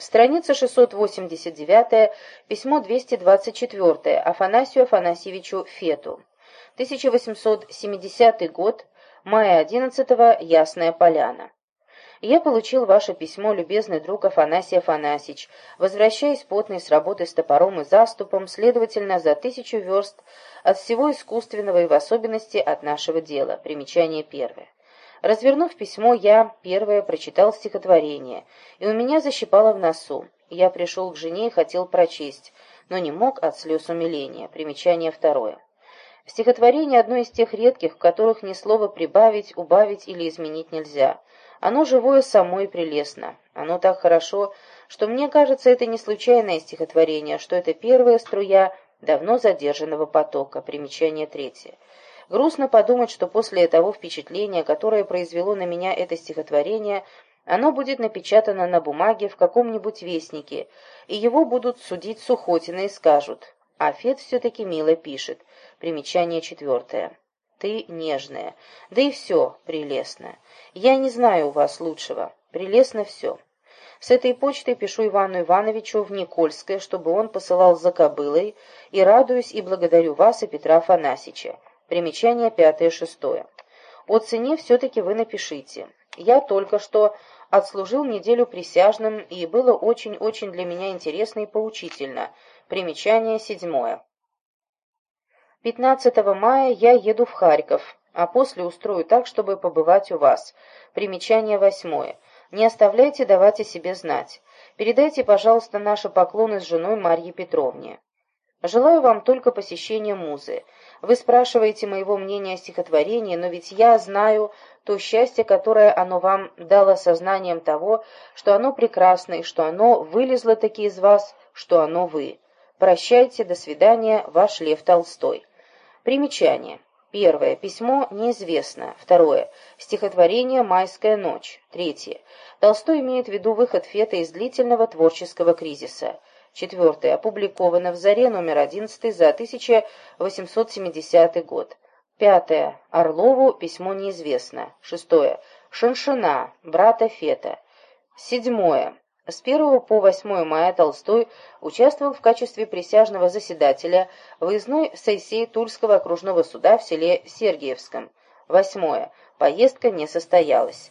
Страница 689, письмо 224, Афанасию Афанасьевичу Фету. 1870 год, мая 11 Ясная Поляна. Я получил ваше письмо, любезный друг Афанасий Афанасьевич, возвращаясь потный с работы с топором и заступом, следовательно, за тысячу верст от всего искусственного и в особенности от нашего дела. Примечание первое. Развернув письмо, я первое прочитал стихотворение, и у меня защипало в носу. Я пришел к жене и хотел прочесть, но не мог от слез умиления. Примечание второе. Стихотворение одно из тех редких, в которых ни слова прибавить, убавить или изменить нельзя. Оно живое само и прелестно. Оно так хорошо, что мне кажется, это не случайное стихотворение, что это первая струя давно задержанного потока. Примечание третье. Грустно подумать, что после того впечатления, которое произвело на меня это стихотворение, оно будет напечатано на бумаге в каком-нибудь вестнике, и его будут судить Сухотина и скажут «А Фет все-таки мило пишет». Примечание четвертое. Ты нежная. Да и все прелестно. Я не знаю у вас лучшего. Прелестно все. С этой почты пишу Ивану Ивановичу в Никольское, чтобы он посылал за кобылой, и радуюсь и благодарю вас и Петра Афанасьича. Примечание пятое-шестое. О цене все-таки вы напишите. Я только что отслужил неделю присяжным, и было очень-очень для меня интересно и поучительно. Примечание седьмое. 15 мая я еду в Харьков, а после устрою так, чтобы побывать у вас. Примечание восьмое. Не оставляйте давать о себе знать. Передайте, пожалуйста, наши поклоны с женой Марье Петровне. Желаю вам только посещения музы. Вы спрашиваете моего мнения о стихотворении, но ведь я знаю то счастье, которое оно вам дало сознанием того, что оно прекрасно и что оно вылезло таки из вас, что оно вы. Прощайте, до свидания, ваш Лев Толстой. Примечание. Первое. Письмо неизвестно. Второе. Стихотворение «Майская ночь». Третье. Толстой имеет в виду выход Фета из длительного творческого кризиса. Четвертое. Опубликовано в «Заре» номер 11 за 1870 год. Пятое. Орлову письмо неизвестно. Шестое. Шаншина, брата Фета. Седьмое. С 1 по 8 мая Толстой участвовал в качестве присяжного заседателя выездной сессии Тульского окружного суда в селе Сергиевском. Восьмое. Поездка не состоялась.